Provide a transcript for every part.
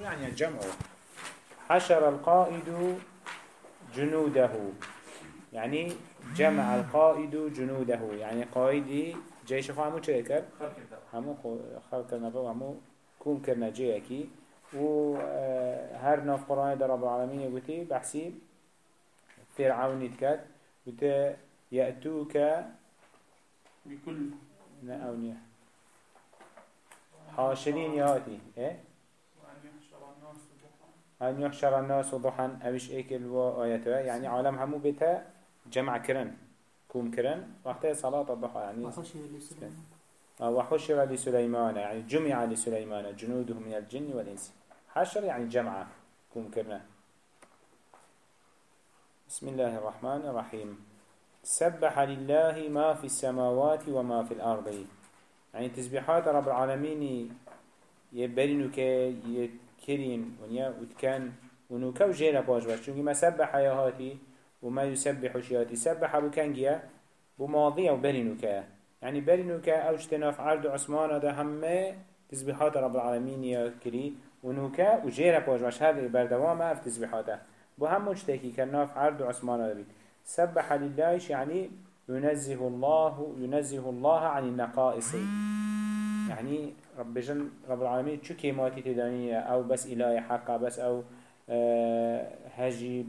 يعني الجمع؟ حشر القائد جنوده. يعني جمع القائد جنوده. يعني قائدي جيش خو همو چه کرد؟ همو خلق کرنا و همو كوم کرنا جيكي و آه، هر ناف قرآن در رب العالمين يقولي بحسي فرعون يتكاد قلت يأتوك بكل لا أونية حاشرين ياتي إيه؟ أن يحشر الناس ضحى أوش إيكل وآياته يعني عالم همو بيتا جمع كرن كوم كرن وقت صلاة الضحى. يعني آه، وحشر لسليمان. يعني جمع لسليمان. جنوده من الجن والإنس. حشر يعني جمع كوم كرنا بسم الله الرحمن الرحيم. سبح لله ما في السماوات وما في الأرض. يعني تسبيحات رب العالمين يبرنك يكرين ونيا وتكن ونوكا وجيرا باش باش. چونكي ما سبح يا هاتي وما يسبح شياتي سبح ابو كانجيا بماضي أو برنوكا يعني برنوكا أو اجتناف عرض عثمان ده همه تسبيحات رب العالمين يا كري ونوكا وجيرا باش باش. هذا بردوامه في تسبيحاته بو هم مجتكي كناف عرض عثمان بيت سبح لله يعني ينزه الله ينزه الله عن النقائص. يعني رب جن رب العالمين شو كيماتي تدانية أو بس إله حقا بس أو آه هجي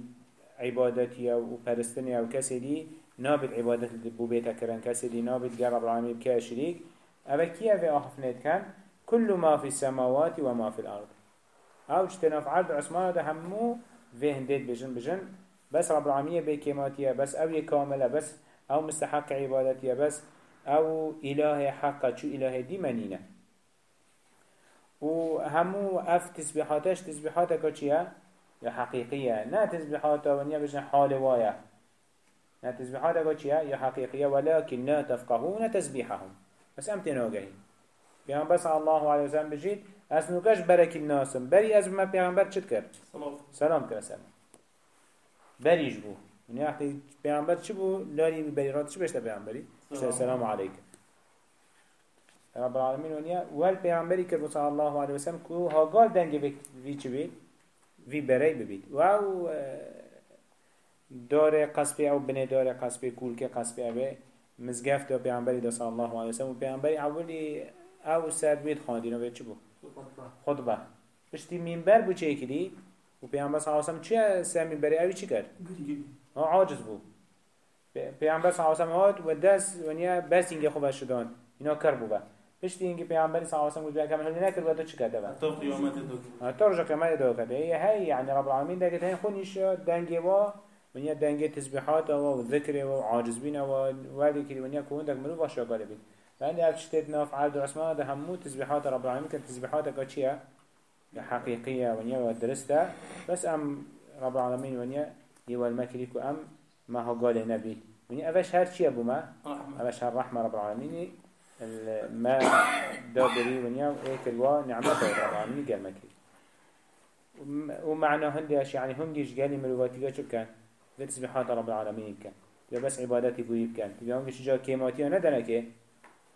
عبادتي أو فرستني أو. كسدي نابد عبادت بو بيتا كرن كسدي نابد قال رب العالمين بكا شريك أبا كيا في أخفنت كان كل ما في السماوات وما في الأرض. أو اجتناف عرض عثمان ده همو في هنديت بجن بجن بس رب العالمين بكيماتية بس أو كاملة بس أو مستحق عبادتي بس أو إله حقا شو إله دي منينة وهمو أف تسبيحاتش تسبيحاتك چيا؟ يا حقيقية. نا تسبيحاتا ونيا بجن حال وايا. نا تسبيحاتك چيا؟ يا حقيقية. ولكن لا تفقهون تسبيحهم. بس أم تنوغهين بس الله عليه وسلم بجيت أسنوكش برك الناسم بري أزم ما بيغمبر چت كر سلام. كر سلام. بريش بو. يعني وقتی پیامبر چی بو لاری بری رات چی بشته پیامبری سلام علیکم. رب العالمین ونیا ول پیامبری که صلی الله علیه و سلم کو هاگال دنگ وی چی بید؟ وی برای ببید. و أو دار قصبی أو بنه دار قصبی کول که قصبی اوه مزگفت و پیامبری دا صلی الله علیه و سلم. و پیامبری اولی أو سر بید خواندین. و چی بو خطبه. پشتی منبر بو چه کردی و پیامبر صلی الله علیه و سلم چه سر منبری اوی چی کرد؟ ها عاجز بو پیامبر صلی الله علیه و سلم و دست ونیا بس اینگه خوب شدن اینا کر بو با پشت اینگه پیامبر صلی الله علیه و سلم کامل نکرد و تو کرده با تو قیامت دو تو رجع کامل دو کرده ای هی یعنی رب العالمین دیگه تین خونیش دنگه و ونیا دنگه تسبیحات و ذکر و عاجز بین و ولی که ونیا کون دک مرو باشه قاله بید. لأن أكشتت ناف عرض عثمان ده همو تسبيحات رب العالمين كان تسبيحات كاتشيا حقيقية ونيا ودرستا بس أم رب العالمين ونيا يوال مكريك أم ما هو قال نبي ونيا أفش هر شيء أبو ما أفش هر رحمة رب العالمين ما دابري ونيا وإيك الوا نعمته رب العالمين قال مكري ومعنى هندي يعني هنديش قالي مرواتي شو كان ده تسبيحات رب العالمين كان ده بس عبادتي بويب كان تبي هنگش جا كيماتي ندنا كي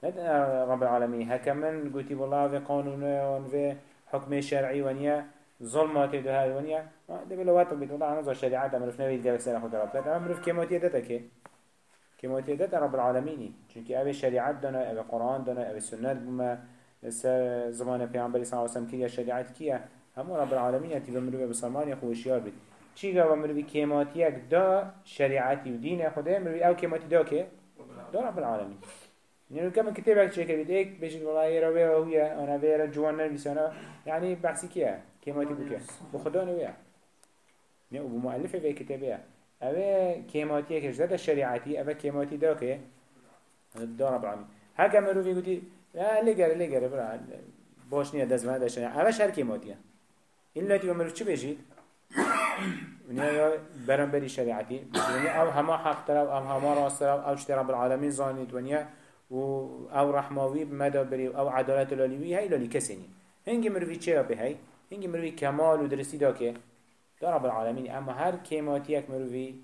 ندنا رب العالمين هكمن قلتي والله في قانون وفي حكم شرعي ونيا ظلمات ده هاي ونيا ده بلا وقت بيت والله أنا ذا شريعة ده مرف نبي جالس سنة خد رب ده مرف كيماتي ده تكي كيماتي ده رب العالمين. چونك أبي شريعة دنا أبي قرآن دنا أبي سنة بما زمان پیامبری صلی الله علیه و سلم کیا شریعت کیا همون رب العالمین تی بمرو بسرمان یا خوشیار بید چی گا بمرو کیماتی یک دا شریعتی و دین خدا مروی أو کیماتی دا که دا رب العالمین يعني كم كتابك شيء كبير إيك بيجي والله يروي وهي أنا بيرا جوان نربيس أنا يعني بحثي كيا كيما تبوكيا بخدا نويا نه أبو مؤلفه في كتابه أبا كيماتيه كجدة الشريعتي أبا كيماتي دا كي دا رب العالمين هكا مرو في قلتي لا لقر لقر برا. باش نيا دزمه دا الشريعة أبا شهر كيماتيه إلا تيجي مرو شو بيجي ونيا برنبري شريعتي أو هما حق ترى أو هما راس ترى أو اشترى رب العالمين زانيت ونيا و أو رحماوی بمدا بری أو عدالت لالیوی هی لالی کسی نی هنگی مروی چرا به هی هنگی مروی کمال و درستی دا که؟ دا رب العالمین اما هر یک مروی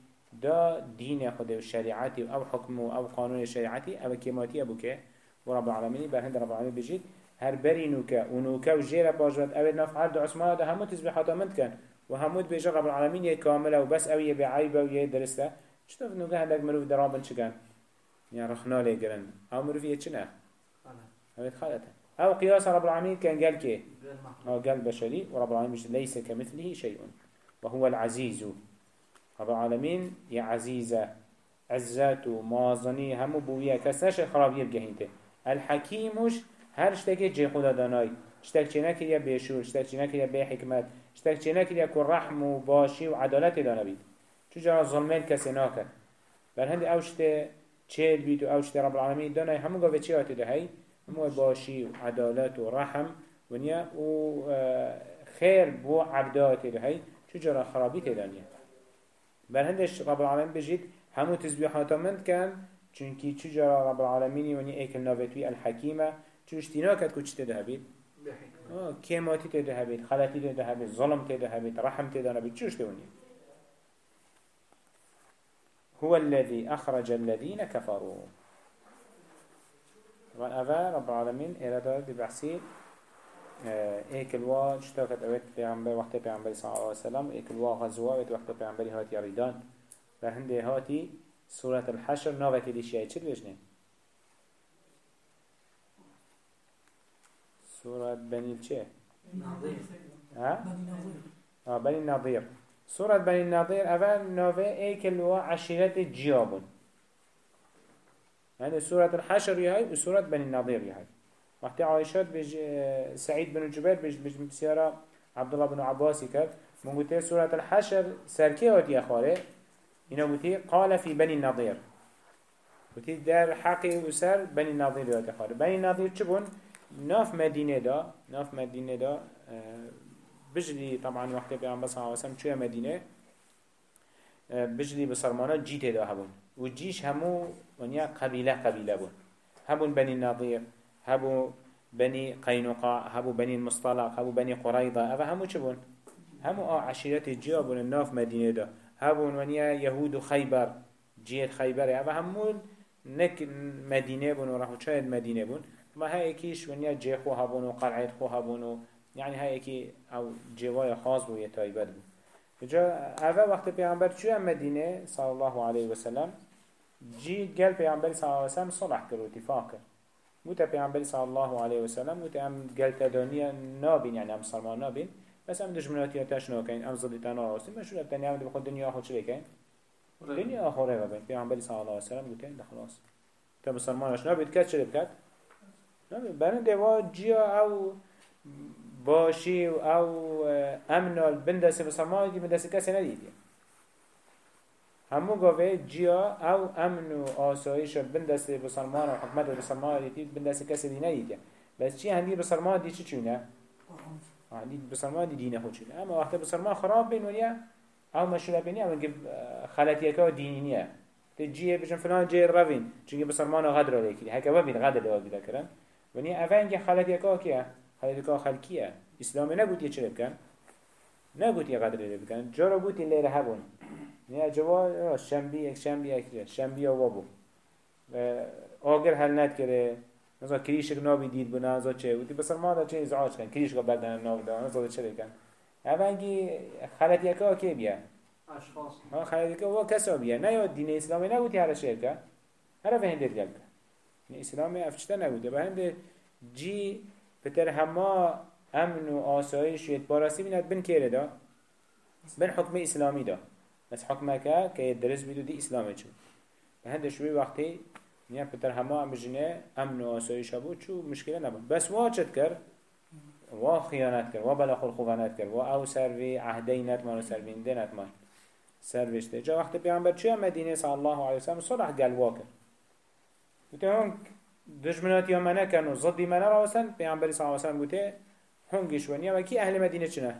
دا دین خود و شریعتی أو حکم أو قانون شریعتی أو کیماتی ابو که؟ و رب العالمین بر هند رب العالمین بجید. هر بری نوکه و نوکه و جیر باجوت اوید ناف هر دو عثمان ده همو تسبیحاتا مند کن. و همو بیجا رب العالمین یه کامله و بس أو یه بعیبه و یه درسته. چطور نوکه هندک مروف درابن چکن يعني رخنا لي قرن أو مروف یه چنه اوید خالته أو قياس رب العالمين كان قال كي أو قال بشري ورب العالمين ليس كمثله شيء وهو العزيز. رب العالمين يا عزيزة عزات ومازني همو بويا كسنش خراب يبقى الحكيمش هر شتاكي جي خدا داناي شتاك چه نكريا بيشور شتاك چه نكريا بحكمت شتاك چه نكريا كو رحم و باشي و عدالت دانا بيد چو جرا ظلمين كسي ناكر بل هندي أو شتا چهل بيد و أو شتا رب العالمين داناي همو چه آتي ده هاي همو باشي و عدالت و رحم ونيا و خير بو عبدات ده هاي چو جرا خرابي تدانيا بل هندش رب العالمين بجيد همو تسبيحاتا مند كان چونكي چو جرا رب العالمين ونيا ايكل نافتوي الحكيمة چوش تینا کد کو چی تده هبید؟ کیماتی تده هبید خلطی تده هبید ظلم تده هبید رحم تده هبید چوش تونی؟ هو الذي أخرج الذين كفروا وأفا رب العالمين إرادة بحثي ايك الوا اشتاكت اوت پیغمبر وقت پیغمبر صلى الله عليه وسلم. ايك الوا غزوة اوت وقت پیغمبر هاتي ريدان فهنده هاتي سورة الحشر ناوكي دي شيء چل بجنه سورة بني الشيء نظير ها؟ آه بني النظير سورة بني النظير أفا نوفي ايكل وعشيرة جيابون يعني سورة الحشر يهي وسورة بني النظير يهي وقت عائشة بج سعيد بن جبير بج بج مسيارة عبد الله بن عباس كات قلت سورة الحشر سركي وتي أخواره؟ إنه قلت قال في بني النظير قلت دار حقي وسر بني النظير يهي أخواره. بني النظير چبون ناف مدينة دا ناف مدينة دا آه، بجلي طبعا وقت پیغمبر صلى الله عليه وسلم چوه مدينة آه، بجلي بسرمانا جيت دا هبون. وجيش همو ونيا قبيلة قبيلة بون. هبون بني النظير هبو بني قينقاع هبو بني المصطلق هبو بني قريضة أفا همو چبون همو جيا بون الناف مدينة دا. هبون ونيا يهود خيبر جيت خيبر أفا همو نك مدينة بون وراحو شاید مدينة بون. ما هاي كيش ونيا جي خو هبونو قلعيد خو هبونو يعني هاي كي أو جواي خاص بو يتايبد بو جا اوه وقت پیغمبر چو هم مدينه صلى الله عليه وسلم جي قال پیغمبر صلى الله عليه وسلم صلح كر واتفاق كر موتا پیغمبر صلى الله عليه وسلم موتا هم قال تدانيا نابين يعني هم صلمان نابين بس هم دشمناتي تاش ناكين هم ضدتنا راستين ما شو لبتني هم بخود دنيا آخر چه بكين دنيا آخره ببين پیغمبر صلى الله عليه وسلم قلت خلاص تا مسلمانش نابید کد چه بکد؟ برن دوا جیا أو باشی و أو امنال بندست بسرمایه دی بندست کسی ندیدی. همو گاوه جیا أو امن و آسایش بندست بسرمان و حکمت بسرمان دی بندست کسی دی ندیدی بس چی؟ هندی بسرمان دی چی چونه؟ هندی بسرمان دی دینه خود چونه. اما وقت بسرمان خراب بین ولیا أو مشروع بینی اما خلطیه که دینیه تجيه بجن فلان جي الرفين چونكي بسرمان غدر عليك هكا ببين غدر لواقي ذكرن ونی اول که خلط یکا کیه؟ خلط یکا خلکیه. اسلام نگوت یه چه بکن؟ نگوت یه قدر لی بکن. جارا گوت این لیره هبون. نه جوا شنبی یک شنبی یک شنبی و وابو آگر حل ند کرده مثلا کریشک نابی دید بنا ازا چه بودی بسر ما دا چه ازعاج کن کریشک بدن ناب دا ازا چه بکن که خلط یکا که بیه اشخاص ها خلط یکا و کسا نه یا دین اسلامی نگوتی هر شرکه هر فهندت گلد اسلام افچته نبوده به هنده جی پتر همه امن و آسایش و باراسی بیند بن کره دا بن حکم اسلامی دا بس که که درس بیدو دی اسلامه چون به هنده شوی وقتی نیا پتر همه ام بجنه امن و آسایش بود چو نبود. بس وا چد کرد وا خیانت کرد وا بلا خل خوانت کرد وا أو سروی عهدی نتمان و سروی انده نتمان. سروشته جا وقت پیامبر چه مدینه صلی الله علیه وسلم صلح گلوا کرد بوده هنگ دشمنات یا منه کن و ضدی منه راوستن پیامبری صلی اللہ علیہ وسلم بوده هنگش ونیا و کی أهل مدینه چنه؟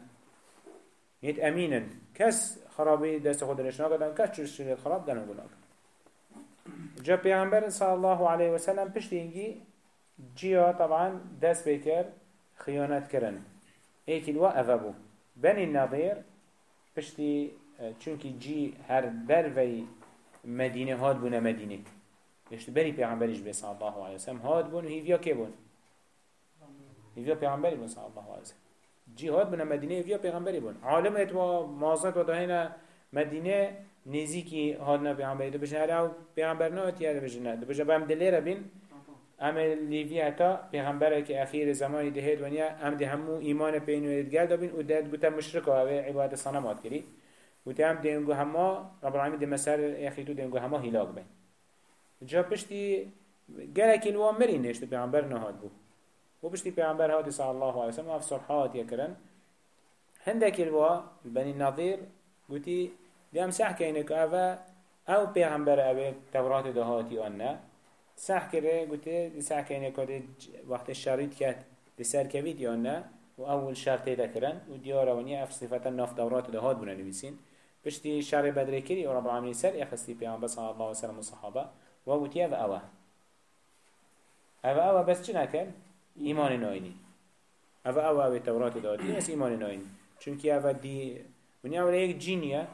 نیت امینن کس خرابی دست خود نشنا کردن کس چوش شنید خراب دنو گناه جا پیامبر صلی الله علیه وسلم پشت اینگی جیا طبعا دست بکر خیانت کرن ایکی الوا اذبو بنی النظیر پشتی چونکی جی هر دروی مدینه هاد بونه مدینه يشت بري پیغمبرش بي صلى الله عليه وسلم هاد بون و هيفيا كي بون هیویا پیغمبری بون صلی الله علیه وسلم جهاد بنا مدینه هیویا پیغمبری بون عالمت و مازنت و دهینا مدینه نزیکی هادنا پیغمبری دو بجنه. او پیغمبر نه اتیه دو بجنه. دو بجنه. بهم دلیره بین. ام لیوی حتا پیغمبر که اخیر زمانی دهید ونیا ام ده همو ایمان پینو ادگل دابین و داد گوتا مشرک و عبادت صنمات کری. گوتا هم دینگو هما رب العالمین ده مسار اخیتو دینگو هما هلاک بین. جا پشتی گره کلوا مری نشت پیغمبر نهاد بو. و پشتی پیغمبر هادی صلی الله علیه وسلم اف صرحات یکرن هنده کلوا بنی نظیر گوتی دیم سح که اوه أو پیغمبر اوه تورات دهاتی آنه سح کرده گوته سح کینه که وقت شريط کرد لسر كويد یا نه و اول شرطه ده کرن و دیاره ونی أف صفتا ناف دورات دهات بونه نویسین پشتی شر بدره کری و رب العالمین سر اخستی پیغمبر صلی الله علیه وسلم و صحابه و گوتی اوه اوه اوه اوه بس چه نکن؟ ایمان ناینی اوه اوه اوه تورات دهاتی بس ایمان ناینی چونکه اوه دی ونیا اوه یک جینیه.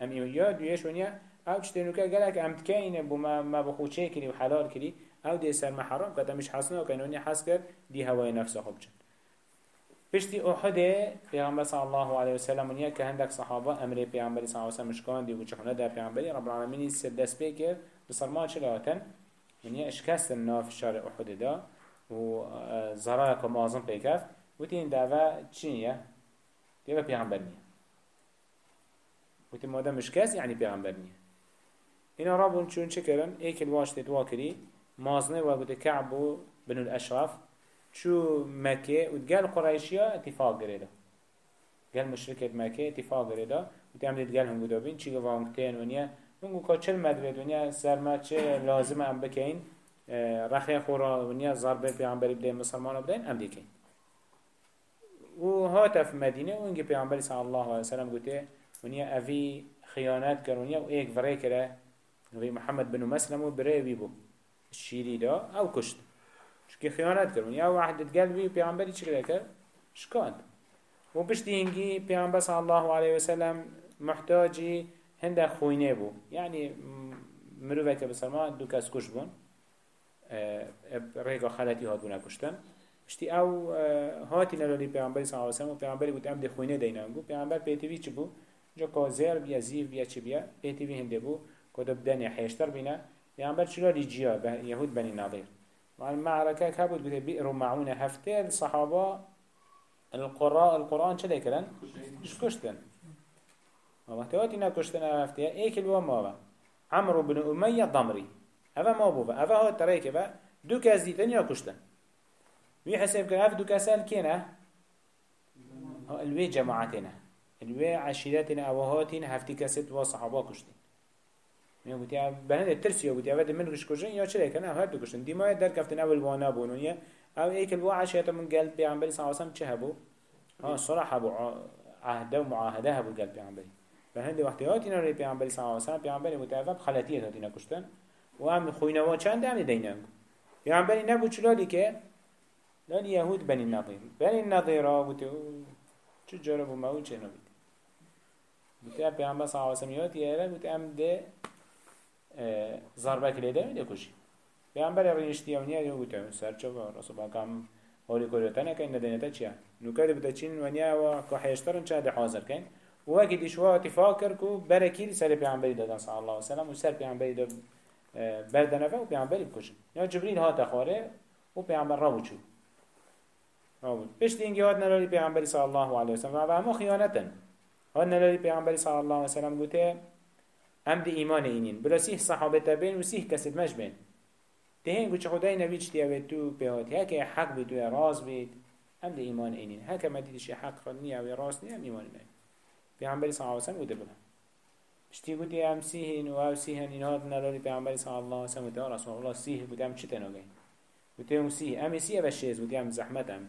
ام یا دویش ونیا. أو چتنو که گلک ام تکینه بو ما ما بخو چه کری و حلال کری أو دی سر محرام کتا مش حسنه و کنونی حس کرد دی هوای نفس خوب چند پشتی احده پیغمبر صلی الله علیه و سلم ونیا که هندک صحابه أمر پیغمبر صلی الله علیه و سلم مشکان دی و چخونه در پیغمبری رب العالمین سر دست بی کرد. بسرمان چه لاتن؟ ونیا اشکست ناف شار احده دا. و ضرر که معظم پیکف و تین دعوه چیه؟ دیگه پیغمبر نیه و تین ماده مشکست یعنی پیغمبر نیه. اینا رابون چون چه کرن ایک الواشت دوا کری مازنه و بوده كعب بن الاشراف. شو مكة وتقال قريشيا اتفاق قريدا قال مشركة مكة اتفاق قريدا وتعمل تقال هم قدابين چي قوامكتين ونيا ونقول كا چل مدرد ونيا سر ما چه لازم ام بكين رخي خورا ونيا ضربه پیغمبری بدين مسلمان بدين ام ديكين و هاتف مدينة ونجي پیغمبری صلى الله عليه وسلم قلت ونيا افي خيانات كر ونيا و ايك فري كره نبي محمد بن مسلم و بري بيبو الشيري دا أو كشت شكي خيانات كر ونيا واحد تقلبي پیغمبری چه كر شكاند و بشتي هنجي پیغمبر صلى الله عليه وسلم محتاجي هنده خوينه بو. يعني مروفه که بسلمان دو کس کش بون. ریگا خلطی هات بونه کشتن اشتی أو هاتی نلالی پیغمبری صلی اللہ علیہ وسلم و پیغمبری بود ام ده خوینه دینانگو پیغمبر پیتوی چی بو جا کازر بیا زیف بیا چی بیا؟ پیتوی هنده بو کده بدن حیشتر بینه پیغمبر چرا لیجیا یهود بنی نظیر وعن معركة كابد بده بئر معونة هفته الصحابة القراء القرآن چه كرن؟ مش كشتن وقت وقتی نکشتن هفته ایک الوا ما عمرو بن أمية ضمري هذا ما بوفا هذا هو التريك با دو كاس ديتن يا كشتن وي حساب هف دو كاسال كينا الوي جماعتنا الوي عشيرتنا أوهاتنا هفتي كاسد وصحابا كشتن میگم گویی بهنده ترسیه گویی اول من گوش کشن یا چرا کنه هر دو کشن دیمای در کفتن اول وأنا بونونیه أو ایک الوا عشیت من قلب پیامبری صلی الله علیه و چه هبو؟ ها صراحة ابو عهد و معاهده هبو قلب پیامبری. بهنده وقتی هاتی نری پیامبری صلی الله علیه و پیامبری متعفف خلاتیه هاتی نکشتن و هم خوینوا چند هم دینم پیامبری نبود چلالی که؟ لأن یهود بنی نظیر. بنی نظیر ها بوده چه جرب و مو چه نبید بوده پیامبر صلی الله علیه و سلم بوده ام ده ضربه کلیده میده کشی. پیامبر رینشتی اونیا یه بوده سرچه و رسول کم هولی کوریتانه که ندینه تا چیه؟ نوکر بوده چین ونیا و که حیشترن چه ده حاضر کن. وقتی دیشوا اتفاق کرد که برکی سر پیامبری دادن صلی الله علیه و سلم و سر پیامبری داد. بردنفه و پیامبری بکشن یا جبریل ها تخاره و پیامبر را بچو پشت اینگه هات نلالی پیامبری صلی الله علیه و سلم. و همه خیانتن هات نلالی پیامبری صلی الله علیه و سلم گوته هم دی ایمان اینین. بلا سیح صحابه تبین و سیح کسید مش بین تهین گوچه خدای نبی چتی اوید تو پیهات هکه حق بید و راز بید هم دی ایمان اینین. هکه مدیدش حق را نیا و راز نیا هم ایمان اینین پیامبری صلی الله علیه و گوته بلا اشتی گوتی هم سیهین و أو سیهن این هات نلالی پیامبری صلی الله علیه و سلم گوته رسول الله سیه گوته هم چی تنوگین گوته هم سیه. هم سیه بشیز گوته هم زحمت هم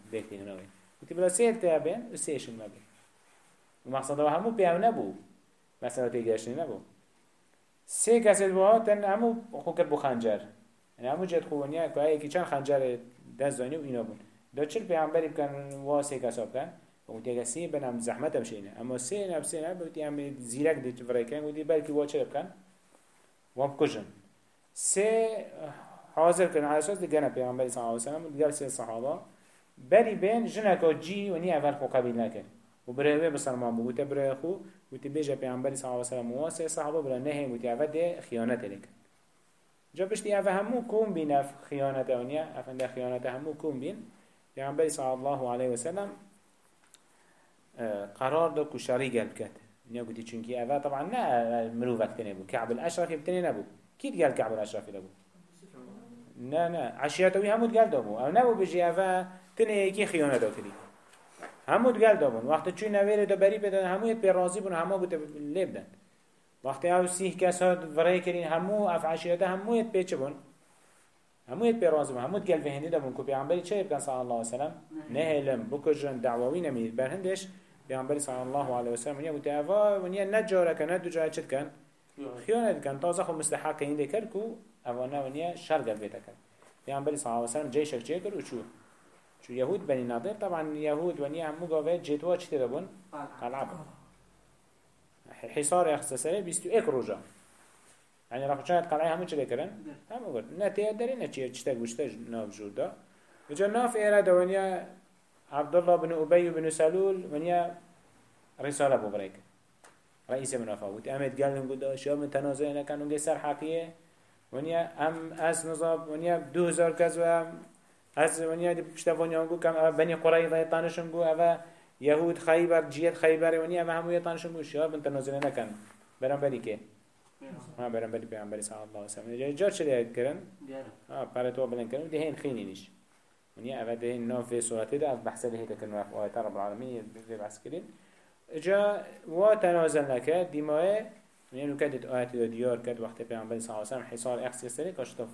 گوته بلا سیه تابین و سیهشن مبین و مقصد همو پیام نبو مثلا تیگشنی نبو سه کسی دو تن همو خو کرد بو همو جد خوانیه که یکی چند خنجر دست دانی و اینا بون دا چل پیامبری بکن وا سه کسا و دیگه سی بنام زحمت هم شینه اما سه نب سه نب بودی هم زیرک دیت فرای کن بودی بلکی وا چل بکن و بکشن سه حاضر کن على أساس دیگه نه پیامبری صلی الله علیه و دیگه سه صحابه بری بین جنکا جی و نی اول خو قبیل نکن و برای بسلمان بو تا برای خو و تی بیجا پیامبری صلی الله علیه و سلم واسه صحابه بلا نه و تی اول ده خیانت لکن جا بشتی اول همو کون بین خیانت اونیا افنده خیانت همو کون بین پیامبری صلی الله علیه و سلم قرار داد که شری قلب کرد. نیا گویی چونکی اول طبعا نه مرو وقت نبود. كعب الاشرف بتنی نبود. کی قال كعب الاشرف نبود نه نه. عشیرتوی همود قال دابو أو نبود بجی اول تنه یکی خیانت داکری همود قال دابون وقت چون نویره دا بری بدن همو یت راضی بون همو گوته لیب دن وقتی أو سیح کس ها ورای کرین همو اف عشیرته همو یت پیچه بون همو یت راضی بون همود قال فهنده دابون که پیغمبری چه بکن صلی الله علیه وسلم نه. علم بکجن دعواوی نمید. برهندش پیامبری صلی الله علیه و سلم ونیا گوته اوا ونیا نجاره کنه دو جای چت کن؟ خیانت. کن تازه خو مستحق این دکر کو اوانا ونیا شر گل بیت کن. پیامبری صلی الله علیه و سلم جیشک چه کرد؟ و چو چو یهود بنی ناظر طبعا یهود ونیا همو گاوه جتوا چی تدبون قلعه. حصار بیستو ایک روزا يعني راح شاهد قلعه همو چه کرن همو قلت نه داری نه چیه چتا گوشتا ناف جوردا وجا ناف ایره دوانیا عبد الله بن أبي بن سلول ونيا رسالة ببريك رئيس منافع وت أمد قال لهم قد شو من تنازعنا كانوا جسر حقيقة ونيا أم أز نصاب. ونيا دو هزار كذا أز ونيا دي بشتفوني عنقو كم بني قريظة يطانشون قو أبا يهود خيبر جيت خيبر. ونيا ما هم يطانشون قو. شو من تنازعنا كان برام بريكه ما برام بري بيعمل صلى الله عليه وسلم جار شلي كرن آه بارتوا بلن كرن دي هين خيني نيش ونیا اول ده ناف في صورته ده بحثه ده هيدا كنوا في آيات رب العالمين في بحث كرين جا و تنازل نكه ديماه ونیا نو كدت آيات ده ديار كد وقت پیامبر صلی الله سلم حصار اخسی سری کاشتف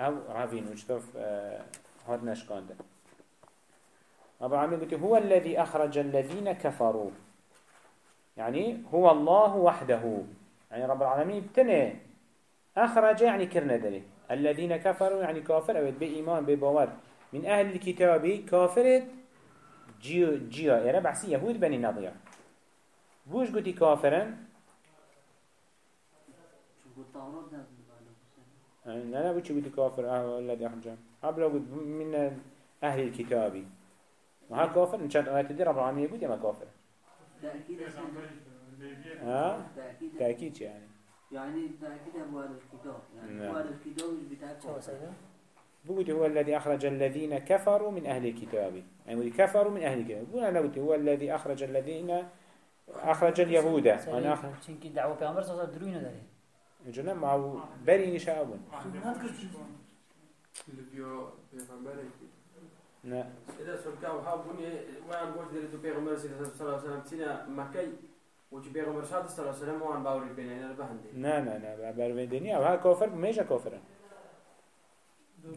أو روین وشتف هاد نشکانده. رب العالمين قلت هو الذي أخرج الذين كفروا يعني هو الله وحده. يعني رب العالمين بتنه أخرج يعني كرنا دلي الذين كفروا يعني كافر أو بإيمان بباور من أهل الكتاب كافرت جيو جيو إيرا بحسي يهود بني نظير. بوش قلتي كافرا لا لا بوش قلتي كافر أهل الذي أحجام قبل قلت من أهل الكتاب. وها كافر؟ من شان آيات دي رب العالمين يقول يما كافر. تأكيد ها تأكيد. يعني. يعني تأكيد أبو الكتاب. يعني أبو الكتاب مش بتأكد. بقول هو الذي أخرج الذين كفروا من أهل الكتاب. يعني كفروا من أهل الكتاب. بقول أنا قلت هو الذي أخرج الذين أخرج اليهود. أنا أخرج چونکی دعوه پیامبر صلی الله نداره جنا مع بري شعبون لا إذا سرقا وحابوني وعن قلت لي بيغمبر صلى الله عليه وسلم تينا مكي وجي بيغمبر صلى الله عليه وسلم وعن باوري بين أنا بهندي لا لا لا بربندني أو ها كافر ميجا كافر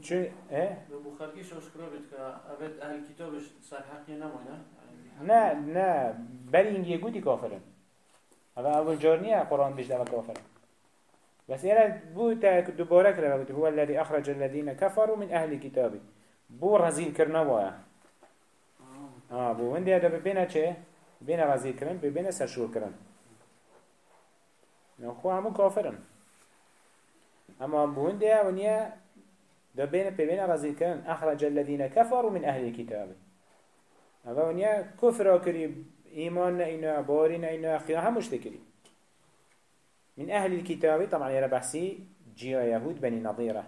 چه آه لو خلقي شو شكرا بتك أبد أهل كتابش صار حقي نمونا نه نه بری اینگه گوتی کافرن هذا اول جارنية قرآن بيجد على كافر بس إلى بو تا دوباره كده هو الذي أخرج الذين كفروا من أهل كتابه بو رزيل كرنا ويا آه بو هندي هذا ببينا چه بينا رزيل كرن ببينا سرشور كرن نخو همو كافرن أما بو هندي ونيا ده بين بين كرن أخرج الذين كفروا من أهل الكتاب. هذا ونيا كفر كري إيمان إنا بارين إنا خيار هم مشتكري من أهل الكتاب طبعا يرى بحسي جيا يهود بني نظيرة.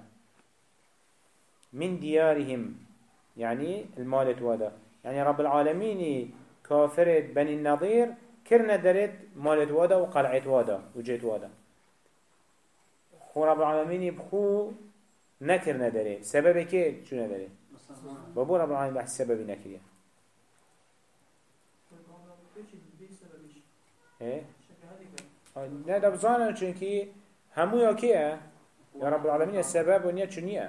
من ديارهم يعني المال وادا يعني رب العالمين كافرة بني النظير كرنا درت مال وادا وقلعت وادا وجيت وادا خو رب العالمين بخو نكر نداره سبب كي شو نداره بابو رب العالمين بحث سبب نكريه إيه نه ده بزانه چونكي همو يا يا رب العالمين السبب ونيا چونيه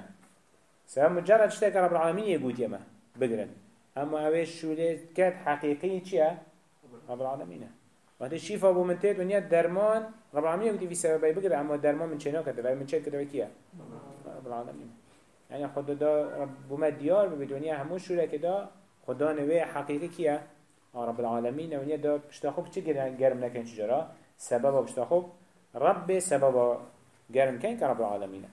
سبب مجرد شتاك رب العالمين يقول يما بقرن اما اوش شولي كات حقيقي چيه رب العالمين وقت الشفاء ابو منتد ونيا درمان رب العالمين يقول في سبب بقرن اما درمان من چنو كده من چه كيه العالمين. يعني خدا دا رب بوما ديار بدنيا همو شوله كده خدا نوي حقيقي كيه رب العالمين ونيا دا بشتاخوب چه گرم نكن چجرا سبب بشتاخوب رب سبب گرم كن كرب العالمين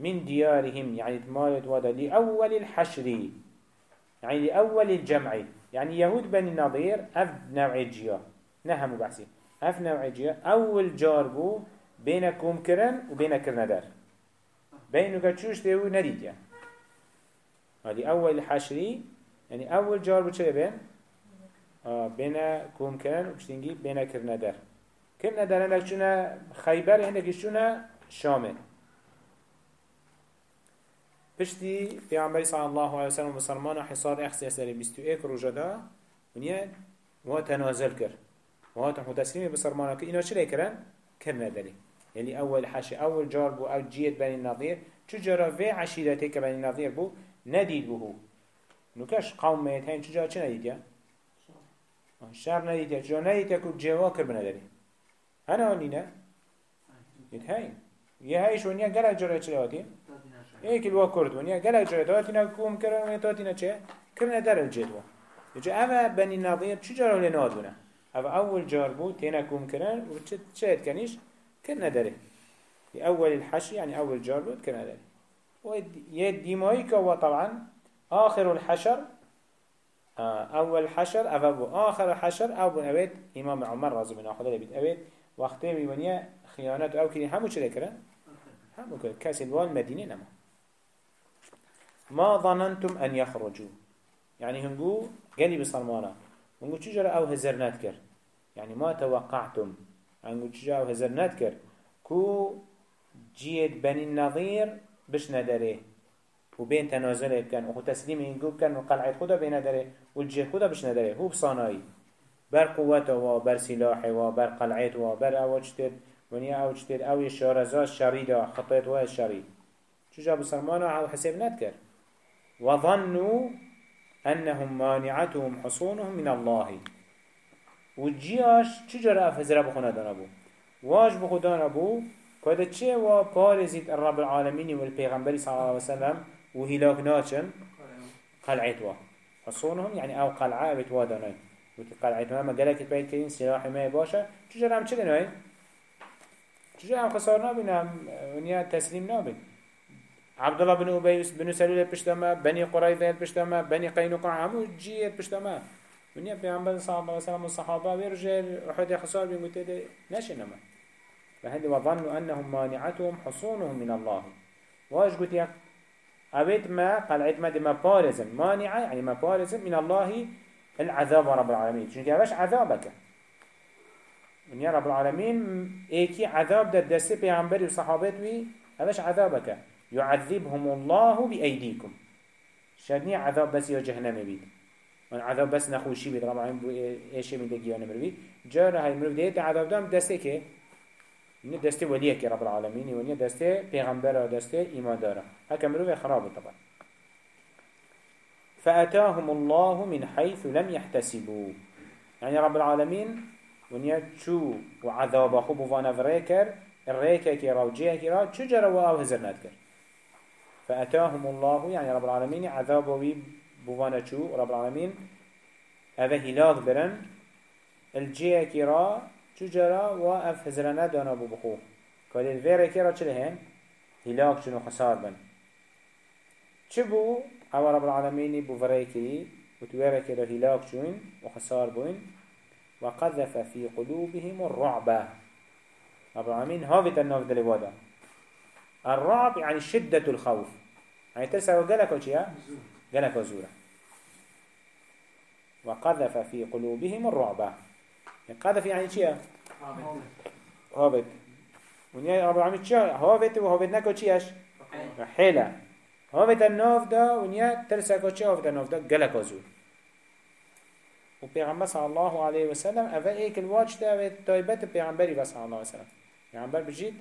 من ديارهم يعني مالت ودا لأول الحشر. يعني لأول الجمع. يعني يهود بني النظير أف نوع جيا نهم بحسي أف نوع جيا أول جار بو بين كوم كرن وبين كرندر بينك تشوش تيو نديد يعني هذه أول حشري يعني أول جار بو چه بين؟ آه بين كوم كرن وكشتنجي بين كرندر كرندر عندك شنا خيبر عندك شنا شامل. پشتی پیامبری صلی الله علیه و سلم مسلمان حصار اخسی سری 21 روزه دا ونیا و تنازل کرد. و ها تحو تسلیم بسرمانه که اینا چه کرن؟ کرنه داری یعنی اول حشی اول جار بو أو جیت بنی النظیر چو جارا وی عشیرتی که بنی النظیر بو؟ ندید بو نوکش قوم میت هین چو جارا چه ندید یا؟ شر ندید یا؟ چو ندید یا که جوا کر بنداری هنه هنی نه؟ یه هین. یه هیش ونیا گره جارا چه هاتی؟ ایک الوا کرد ونیا گله جای داتینا کوم کردن و داتینا چه؟ کرنه در الجدوا يجي أما بني النظير شو جاروا لنادونا أو أول جار بو تينا كوم كرن وشت كنيش كرنا داره أول الحشي يعني أول جار بو كرنا داره ويد ديمايك هو طبعا آخر الحشر أول حشر أبو آخر الحشر أو بن أبيت إمام عمر رضي الله عنه بيت أبيت. وقتين بيونيا خيانات أو كني همو شو ذكره همو كده. كاس الوال مدينة نما ما ظننتم أن يخرجوا. يعني هنقو قالي بصلمانا هنقو تجرى أو هزرنات كر. يعني ما توقعتم. هنقو تجرى أو هزرنات كر كو جيد بني النظير بش نداره وبين تنازل كان وخو تسليم هنقو كان وقلعة خدا بين نداره والجيد خدا بش نداره هو بصاناي بر قوته وبر سلاحه وبر قلعته وبر أوجتد ونيا أوجتد أو يشارزات شريدة خطيت وها الشريد شجع بسلمانا أو حساب نتكر وظنوا أنهم مانعتهم حصونهم من الله. وجياش چجرا افزر بخونا دانا بو؟ واج بخودانا بو؟ كده چه و پارزيت الرب العالمين والبيغمبر صلى الله عليه وسلم وهلاك ناچن؟ قلعت وا حصونهم يعني أو قلعه بتوا داناي وتي قلعت ما قالك بيت كين سلاح ما باشا چجرا هم چه ناي چجرا هم خسار نابين ونيا تسليم نابين عبد الله بن أبي بن سلول بشتما بني قريظة بشتما بني قينقاع همو جيت بشتما ونيا بيعمل صلى الله عليه وسلم الصحابة ويرجع أحد خسار بمتد نشنما فهذا وظنوا أنهم مانعتهم حصونهم من الله. واش قلت يا أبيت ما قلعت ما دي ما بارزن. مانعة يعني ما بارزن من الله العذاب رب العالمين. شنو كيفاش عذابك؟ ونيا رب العالمين إيكي عذاب ده دسته بيعمل وصحابته هذاش عذابك؟ يعذبهم الله بأيديكم. شدني عذاب بس يا جهنم بيد من عذاب بس نخوشي بيد طبعا إيش من دقيقة مروي جارة هاي مروي ديت عذاب دام دسته كه من دسته وليك رب العالمين ونيا دسته پیغمبر دسته إيمان داره. هكا مروي خراب طبعا. فأتاهم الله من حيث لم يحتسبوا يعني رب العالمين ونيا شو وعذاب خو بوانا فريكر الريكة كي راوجيه كي راو شو جروا أو هزر نادكر فأتاهم الله يعني رب العالمين عذاب وي بوانا شو رب العالمين هذا هلاك برن. الجيه كرا شو جرا وأف هزرنا دانا ببخو قال الفيرة كرا چلهن هلاك شنو خسار بن. چبو أو رب العالمين بفره كري وتويرة كرا هلاك شون وخسار بوين وقذف في قلوبهم الرعب. رب العالمين هافت الناف دلوادا الرعب يعني شدة الخوف. يعني ترسى وقالك وشيا قالك وزورة. وقذف في قلوبهم الرعب. قذف يعني شيا هابت ونيا رب العالمين شيا هابت وهابت نكو شياش حيلة. هابت الناف دا ونيا ترسى وشيا هابت الناف دا قالك وزور. وبيغمبر صلى الله عليه وسلم أفا إيك الواج دا تايبت بيغمبري صلى الله عليه وسلم. بيغمبر بجيد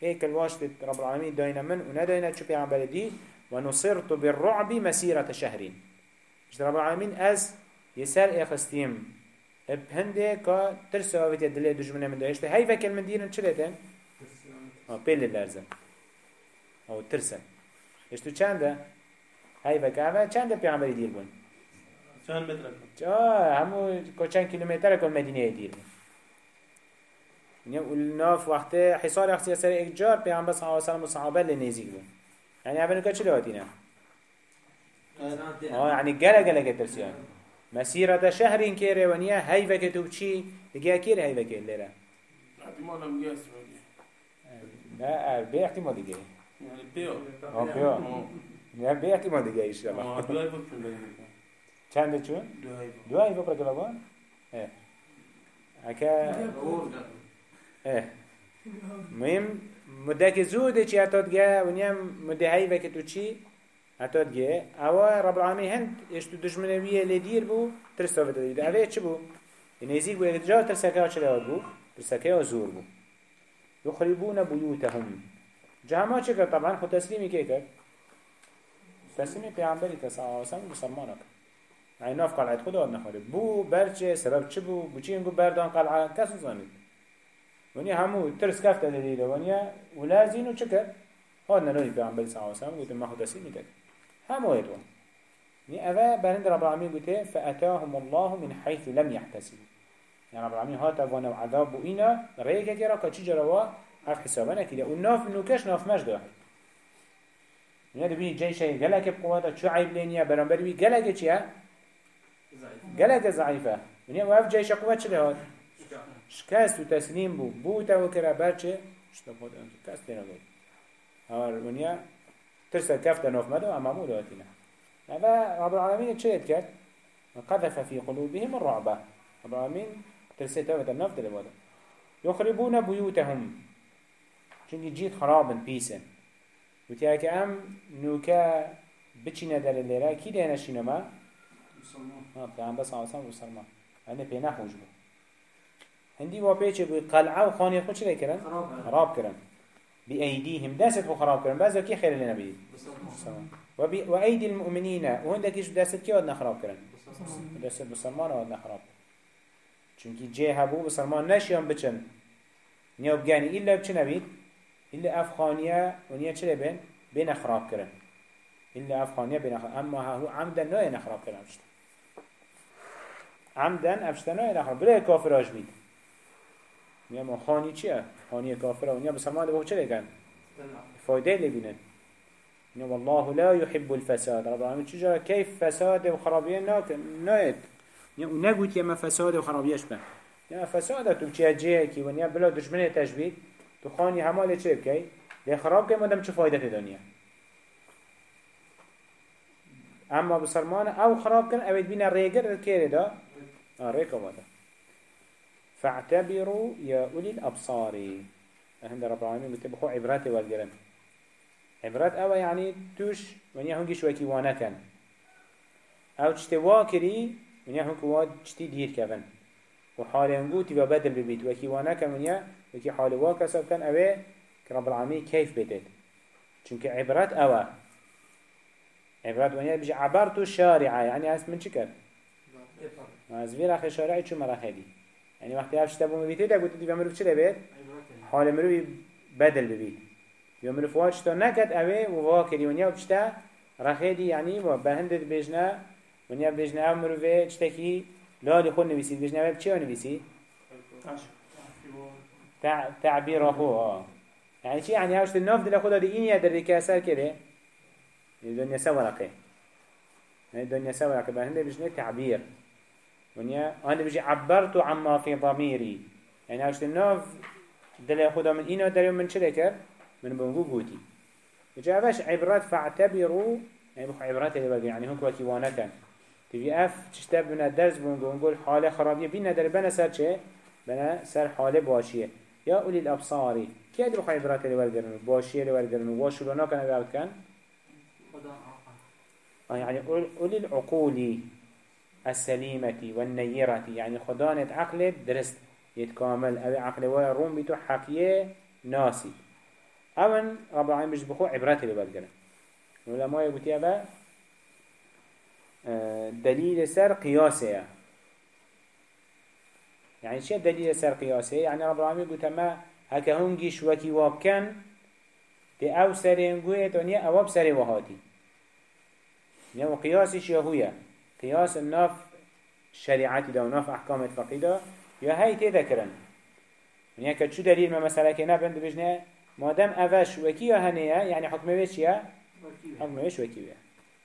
هيك الواج رب العالمين داينا من ونا داينا شو بيغمبر دي ونصرت بالرعب مسيرة شهرين مش رب العالمين؟ أز يسار إخستيم. بهنده كا ترسى وفيت يدلي دجمنا من دايشت هاي فكل من دينا؟ چلتن؟ آه بيل لرزن أو ترسى اشتو چنده؟ هاي فكل اوه چنده پیغمبری دیر بون؟ چند متر. آه همو چند کیلومتر کل مدینه دیر بون. يعني والناف وقت حصار أختي سر إجار پیغمبر صلى الله وسلم و صحابة لنزيق بون. يعني که چلی هاتینه؟ آه يعني جلا جلا كترسيان مسيرة شهر كيري ونيا هاي فكتو بشي لقيا كيري هاي فكير ليرا احتمال هم جاس لا بي احتمال دي جاي يعني بيو آه بيو لا بي احتمال جاي إن شاء آه الله دوای بکن داریم چند چون دوای دو هاي فكرة كلابان إيه. هكا إيه. مهم. مدك زود چی هتاد گه؟ و نیم مده هی وقت تو چی هتاد گه؟ اوه رب العالمین هند اش تو دشمنویه لدیر بو ترس داده دید اوه چی بو؟ نزیک بو اگرجا ترسکه ها چلا بو؟ ترسکه ها زور بو. يخربون بيوتهم جهما چه کرد؟ طبعا خود تسلیمی که کرد؟ تسلیم پیامبری که صلی الله علیه و سلم مسلمانه کرد عین ناف قلعه خدا نخوره بو برچه سبب چه بو؟ بو چی انگو بردان قلعه. کس زانید ونیا همو ترس کفت دلیله ونیا ولازینو چه کرد هاد نلونی پیامبری صلی اللہ علیه گوته ما خود تسلیمی کرد همو ایدوان ني أبا برند رب العالمين قلت فأتاهم الله من حيث لم يحتسبوا يعني رب العالمين هات وأنا عذاب بوئنا رأيك كرا كتشي جروا عرف حسابنا كده والناف نوكش ناف واحد يعني دبي جاي شيء قالك بقوة شو عيب لينيا برنبر بي قالك چيا قالك ضعيفة يعني وقف جاي شقوة شو هاد شكاست وتسليم بو بو تو كرا برچه اشتبهت انت كاست لنا قول هار ونيا ترسل كفت ناف مدو أمامو دواتينا هذا رب العالمين تشيت كات قذف في قلوبهم الرعب رب العالمين ترسل توبة النفط لبدا يخربون بيوتهم چونك جيت خرابا بيسا وتياك ام نوكا بچينا در الليرا كي دينا شينما ها بيان بس عاصم وسلمان هنده بينا خوش بو هندي وا بيچه بو قلعه و خانه خود چه کرن؟ خراب کرن بأيديهم داست خراب کرن بعضا كي خير لنا بيد سلام وبي وأيدي المؤمنين وهندك إيش داست كي ودنا خراب كرن داست بسلمان ودنا خراب چونكي جي هبو بسلمان نشيان بچن. نيو بگاني إلا بچن بيد إلا أفخانيا ونيا چلي بين بين خراب كرن إلا أفخانيا بين خراب أما هو عمدا خراب كرن أبشت عمدا أبشت نوين خراب بلا كافر أجبيد نيا ما خاني چيه خاني كافر ونيا بسلمان دبو چلي كان فايدة اللي بينن إنه والله لا يحب الفساد. رب العالمين تجرى كيف فساد وخرابية ناك نايت ونقول يما فساد وخرابية شبه يما فساد تو چه جيه كي ونيا بلا دشمنه تجبيد تو خاني همال چه بكي ليه خراب كي مدام چه فايدة في دنيا اما بسرمان أو خراب كن اوید كيري دا؟ آه ريكا وادا فاعتبروا يا أولي الأبصار. هند رب العالمين. بتبخوا عبراتي والقرم عبرت أو يعني توش ونیا هنگی شوکی وانه کن أو چتی وا کری ونیا هنگی وا چتی دیر کن و حال هنگو تیبا بدل ببید وکی وانه کن ونیا وکی حال وا کسب کن أوه که رب العالمین کیف بدید چونك عبرت اوه عبرت ونیا بجي عبرت شارعة. يعني هست من؟ از وی رخ شارعی چون مرخه دی يعني وقتی افشته بوم بیتی دا گوتی دیبا مروف چی بید؟ حال مروف بدل ببید یا مروف واج تا نکد اوه و وا کری ونیا بشتا رخه دی يعني و بهندت بجنا ونیا بجنا أو مروفه چتکی لالی خود نویسید بجنا اوه بچه نویسید؟ تعبيره آه. يعني شيء يعني هاوش الناف دل خدا دي إني أدري كأسر كده الدنيا يعني الدنيا سوا لقي بهند بيجنا تعبير ونيا أنا بيجي عبرت عما في ضميري يعني هاوش الناف دل خدا من إني أدري من شركة من بنقول قوتي بيجي أباش عبرات فاعتبروا يعني بخ عبرات اللي بقى يعني هنك وكيوانا كان تبي أف تشتب من الدرس بنقول نقول حالة خرابية بينا در بنا سر چه بنا سر حالة باشية يا أولي الأبصار كي أدرو خي عبرات اللي ورقرنو باشية اللي ورقرنو واشلونا كان أبعد كان يعني أولي العقول السليمة والنيرة. يعني خدانة عقل درست. يتكامل أبي عقل ويا روم بيتو حقية ناسي. أمن رب العالمين بيش بخو عبرات اللي ورقرن العلماء يقول أبا دليل سر قياسه يعني شيء دليل سر قياسه يعني رب العالمين قلت ما هكا هنجيش وكي وابكن دي أو سرين قوية ونيا أو بسري وهاتي. يعني يهويا قياس الناف شريعتي دا وناف أحكام فقيدة يا هاي تذكرن. يعني هكا شو دليل ما مسألة كنا بند بجنا ما دام اوش وكي هنيا يعني حكم بيش يا؟ حكم بيش وكي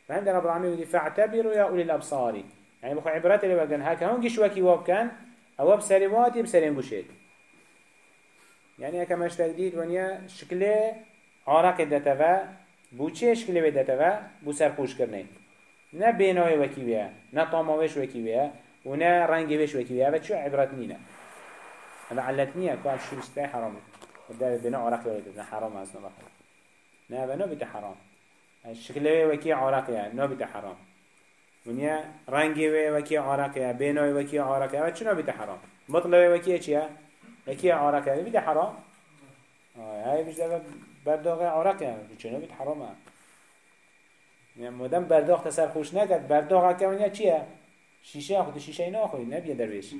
فهند رب العالمين يقول فاعتبروا يا أولي الأبصار. يعني بخو عبرات اللي بقن هكا هون جشوكي واب كان؟ أو بسريواتي بسرين بوشيت. يعني هكا مش تجديد ونيا شكله عراق دتوا بو چه شکلی دتوا بو سرخوش کرنه نه بینای وکی بیا نه طاماوش وکی بیا و نه رنگی بش وکی بیا. و چو عبرت نینه اما علت نیه که شو استه حرامه. ده بنا عراق يولد نه حرام أصلا بخير نه بنا بيت حرام. الشكل وكي عراق يعني نو بيت حرام ونيا رنگي وكي عراق يعني بينو وكي عراق يعني شنو بيت حرام؟ بطل وكي چيا وكي عراق يعني بيت حرام؟ آه هاي مش ده برداغ عراق يعني شنو بيت حرام یعنی مدام برداخت سرخوش نکرد برداخت کمانیا چیه؟ شیشه خود شیشه اینا خود نبیه درویش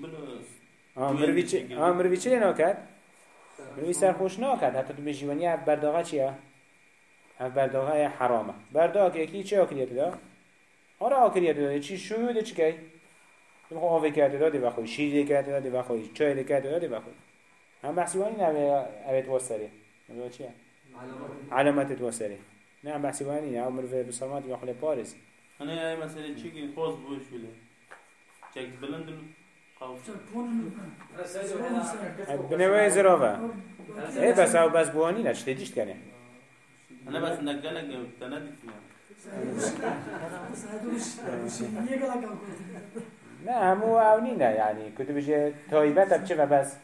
مروی چی ناکرد؟ مروی سرخوش نکرد. حتی تو بجیوانی برداخت برداغه چیه؟ هفت برداغه حرامه برداغه یکی چه آکریه داده؟ آره آکریه داده چی شویده چی که؟ تو خو آوه کرده داده بخوی کرد کرده و بخوی چای کرده و بخوی هم بحثیوانی نوید واسره نوید چیه؟ علامت واسره نه بحثیوانی نه مروی بسلامات بخوی پارس أنا هاي مثلا تشيكي خوص بوش ولا تشيك بلندن بنوی زرافه إيه بس أو بس بوانی چه دیشت کنه أنا بس نقلك تنادي فيها نه همو أو نینه یعنی کتو بجه تایبت اب چه و بس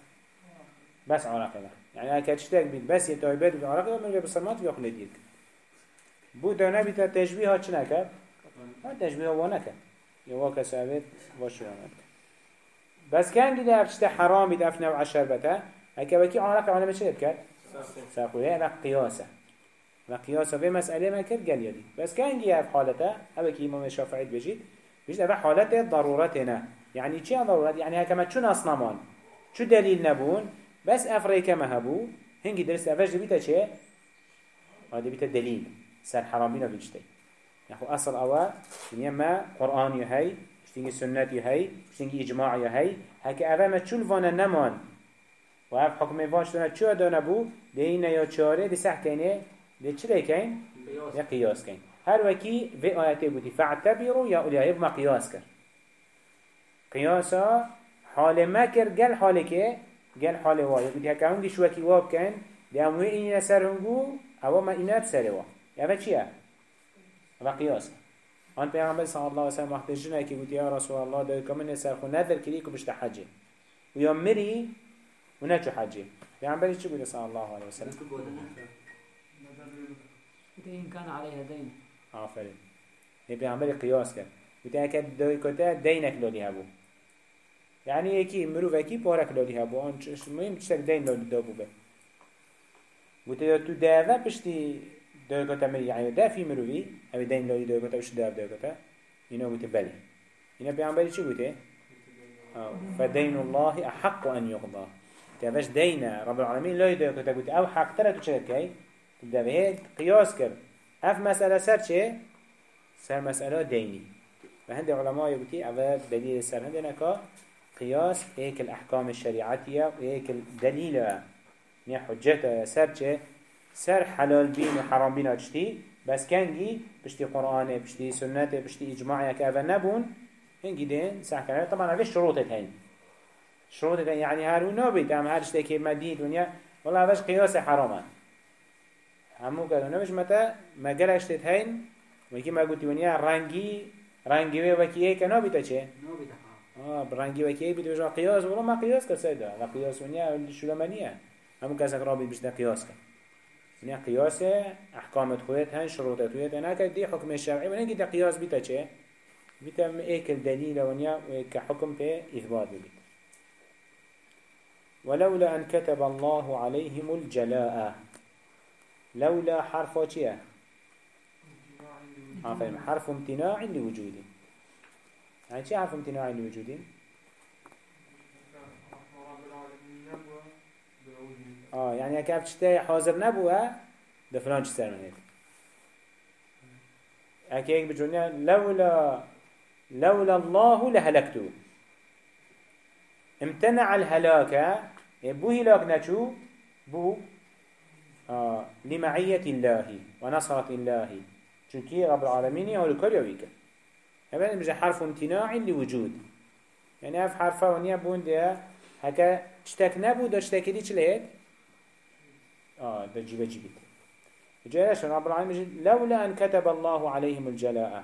بس عراقه نه یعنی اگه چتک بید بس بید عراقه من بسلمات بیا خلی دید بو دانه بیتا تشبیه ها چه نکرد؟ ها تشبیه ها نکرد. یه وا کسابت وا شرامت بس كان دي ده اشته حرام بيد افنا وعشر بتا هكا بكي علاقة على مشهد كات ساقول هذا قياسة ما قياسة في مسألة ما كت قال يدي بس كان دي في حالته هبكي إمام الشافعي بيجيد بيجي في حالته ضرورتنا يعني چه ضرورت؟ يعني هكا ما شو أصنامان شو دليل نبون بس أفريكا ما هبو هنجي درس أفرج بيتا چه؟ هذا بيتا دليل سر حرامين بيجتي يعني أصل أوا يعني ما قرآن يهي بشتنگی سنت هی بشتنگی إجماع هی هک اوه ما چول وأنا نمان. و أف حکم واش دانا چو دانا بو؟ ده این یا چاره ده سح کنه ده چه ده کن؟ ده قیاس کن هر وکی في آیته بودی فاعتبرو یا اولیای بما قیاس کر قیاسا حال ما کر گل حال که گل حال وای بودی هک هنگی شو وکی واب کن ده اموی این سر هنگو أو ما اینا بسره وا اوه چیه؟ اوه قیاس. کن آن پیامبر صلی الله علیه و سلم وقتی جنه که گفت یا رسول الله دای کمن سرخو نذر کلی که بشت حجه و یا مری و نه چو حجه پیامبر چی گفت صلی الله علیه و سلم؟ إن كان عليها دين آفرین. هی پیامبر قیاس کرد. گفت اگه دای کتا دینک لودی هبو. یعنی یکی مرو وکی پارک لودی هبو. آن چش مهم چشک دین لودی دابو به گفت تو دعوه پشتی دوغتا مری يعني دا في مروي أو دين لو دوغتا وش دا دوغتا ينو قلت بلي ينو بيعنبالي شو قلت فدين الله أحق أن يقضى تفاش دين رب العالمين لا يدوغتا قلت أو حق ترى تشهد كي؟ تبدأ بهيك قياس كر. أف مسألة سر چه سر مسألة ديني. فهند علماء يقولي أول دليل سر هندنا قياس هيك الأحكام الشريعتية وهيك الدليل. يعني حجته سر چه سر حلال بين و حرام بين اجتي بس كانجي بشتي قرآن بشتي سنة بشتي إجماع يك أفا نبون هنجي دين سحكا طبعا هذا شروطه هين شروطه هين يعني هارو نابد هم هر شتي كي مدين دنيا والله هذاش قياس حراما همو قالوا نمش متى ما قال اشتت هين وكي ما قلت ونيا رنگي رنگي وكي إيه كنابتا چه؟ آه برنگي وكي إيه بيتو جا قياس والله ما قياس كسيدا لا قياس ونيا شلمانية همو كاسك رابط بشتا قياس كن نه قیاس احکامت خودت هن شروطت خودت هن اگر دی حکم شرعی و نگی دی قیاس بیتا چه؟ بیتا ایک الدلیل ونیا و ایک حکم به اثبات بید ولولا أن كتب الله عليهم الجلاء لولا حرف؟ عفوا حرف امتناع لوجود يعني چه حرف امتناع لوجود؟ آه يعني اگه چته حاضر نبوه ده فلان چه سر منید اگه یک لولا لولا الله لهلكتو امتنع الهلاك بو هلاك نچو بو آه لمعية الله ونصرة الله چونكي رب العالمين هو الكل يويك هذا مش حرف امتناع لوجود. يعني اف حرفه ونيا بون ده هكا اشتك نبو ده اشتكي دي چلهت آه ده جيبه جيبت جاءش رب العالمين لولا أن كتب الله عليهم الجلاء.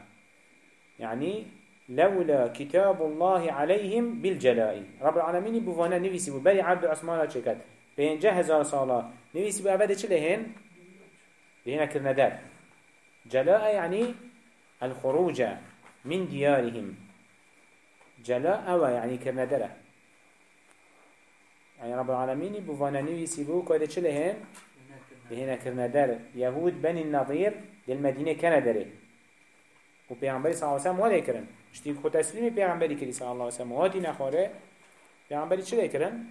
يعني لولا كتاب الله عليهم بالجلاء. رب العالمين بوانا نفسي ببري عبد عثمان شكت بين جهز صلاة نفسي بأبدا چلهن لهنا كرنا دار جلاء يعني الخروج من ديارهم جلاء يعني كرنا دار يعني رب العالمين بوانا نفسي بو كده چلهن لهنا كرنا دار يهود بني النظير للمدينة كان داره. وبيعنبري صلى الله عليه وسلم ولا يكرن اشتي خود تسليمي بيعنبري كري صلى الله عليه وسلم وهاتي نخوره بيعنبري چه يكرن؟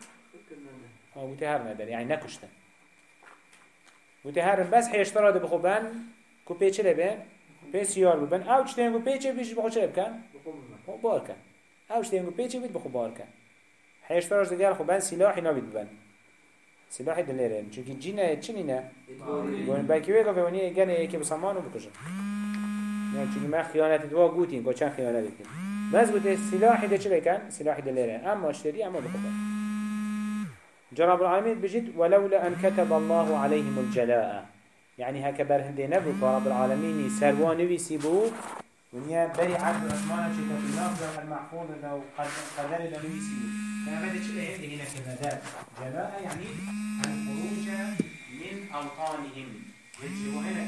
آه وتهر ندار يعني نكشتن وتهر بس حيشترا ده بخوبان كو بيچه لبن بي سيار ببن. آو چتين كو بيچه بيش بخو چه بكن؟ بخو بار كن آو چتين كو بيچه بيت بخو بار كن حيشتراش ده قال خوبان سلاحي نابد ببن سلاحي دليرن چونكي جينا چنينه؟ گون باكيوه گفه وني گنه يكي بسامانو بكشن يعني چونكي ما خيانت دوا قوتين كو چند خيانت دكين بس قلت سلاحي ده چلي كان سلاحي دليرن اما اشتري اما بخوبان جرب العالمين بجد ولولا أن كتب الله عليهم الجلاء يعني هكا برهندي نبو فرب العالمين سروان ويسيبو ونيا بري عبد الرحمن شيء في النافذة المحفوظ لو قدر لو ويسيبو فهذا شيء هندي هنا كذا جلاء يعني الخروج من أوطانهم يجي هنا